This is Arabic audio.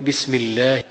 بسم الله.